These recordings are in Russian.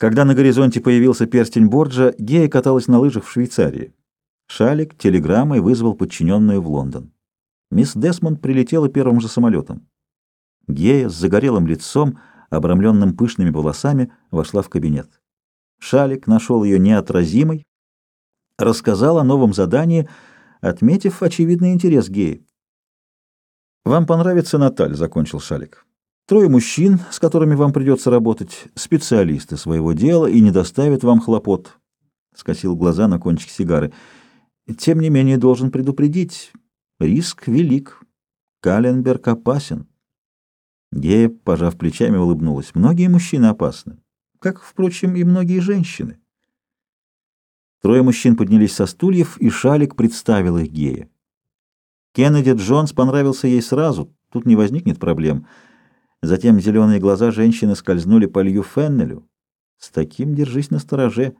Когда на горизонте появился перстень Борджа, Гея каталась на лыжах в Швейцарии. Шалик телеграммой вызвал подчиненную в Лондон. Мисс Десмонд прилетела первым же самолетом. Гея с загорелым лицом, обрамленным пышными волосами, вошла в кабинет. Шалик нашел ее неотразимой, рассказал о новом задании, отметив очевидный интерес Геи. «Вам понравится Наталь», — закончил Шалик. «Трое мужчин, с которыми вам придется работать, специалисты своего дела и не доставят вам хлопот», — скосил глаза на кончик сигары. «Тем не менее, должен предупредить, риск велик. Каленберг опасен». Гея, пожав плечами, улыбнулась. «Многие мужчины опасны, как, впрочем, и многие женщины». Трое мужчин поднялись со стульев, и Шалик представил их Гея. Кеннеди Джонс понравился ей сразу, тут не возникнет проблем. Затем зеленые глаза женщины скользнули по Лью Феннелю. С таким держись на стороже.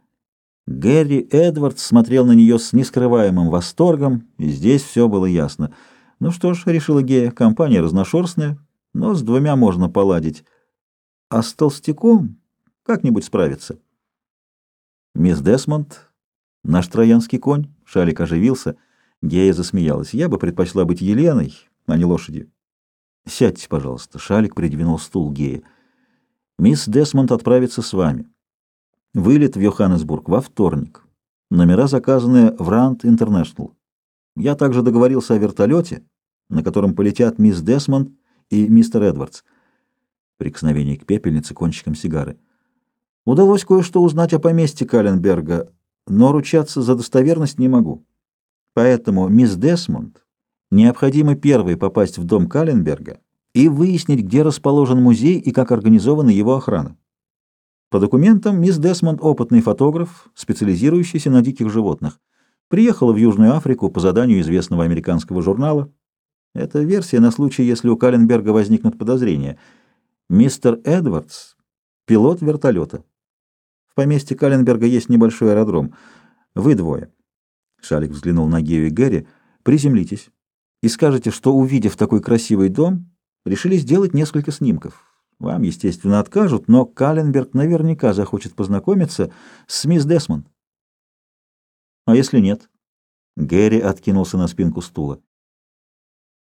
Гэри Эдвардс смотрел на нее с нескрываемым восторгом, и здесь все было ясно. Ну что ж, решила Гея, компания разношерстная, но с двумя можно поладить. А с толстяком как-нибудь справиться. Мисс Десмонд, наш троянский конь, Шалик оживился — Гея засмеялась. «Я бы предпочла быть Еленой, а не лошадью». «Сядьте, пожалуйста». Шалик придвинул стул Гея. «Мисс Десмонд отправится с вами. Вылет в Йоханнесбург во вторник. Номера заказаны в Ранд Интернешнл. Я также договорился о вертолете, на котором полетят мисс Десмонд и мистер Эдвардс». Прикосновение к пепельнице кончиком сигары. «Удалось кое-что узнать о поместье Каленберга, но ручаться за достоверность не могу». Поэтому мисс Десмонд необходимо первой попасть в дом Калленберга и выяснить, где расположен музей и как организована его охрана. По документам, мисс Десмонд — опытный фотограф, специализирующийся на диких животных. Приехала в Южную Африку по заданию известного американского журнала. Это версия на случай, если у Калленберга возникнут подозрения. Мистер Эдвардс — пилот вертолета. В поместье Калленберга есть небольшой аэродром. Вы двое. Шалик взглянул на Гею и Гэри. «Приземлитесь и скажете, что, увидев такой красивый дом, решили сделать несколько снимков. Вам, естественно, откажут, но Каленберг наверняка захочет познакомиться с мисс Десмонд». «А если нет?» Гэри откинулся на спинку стула.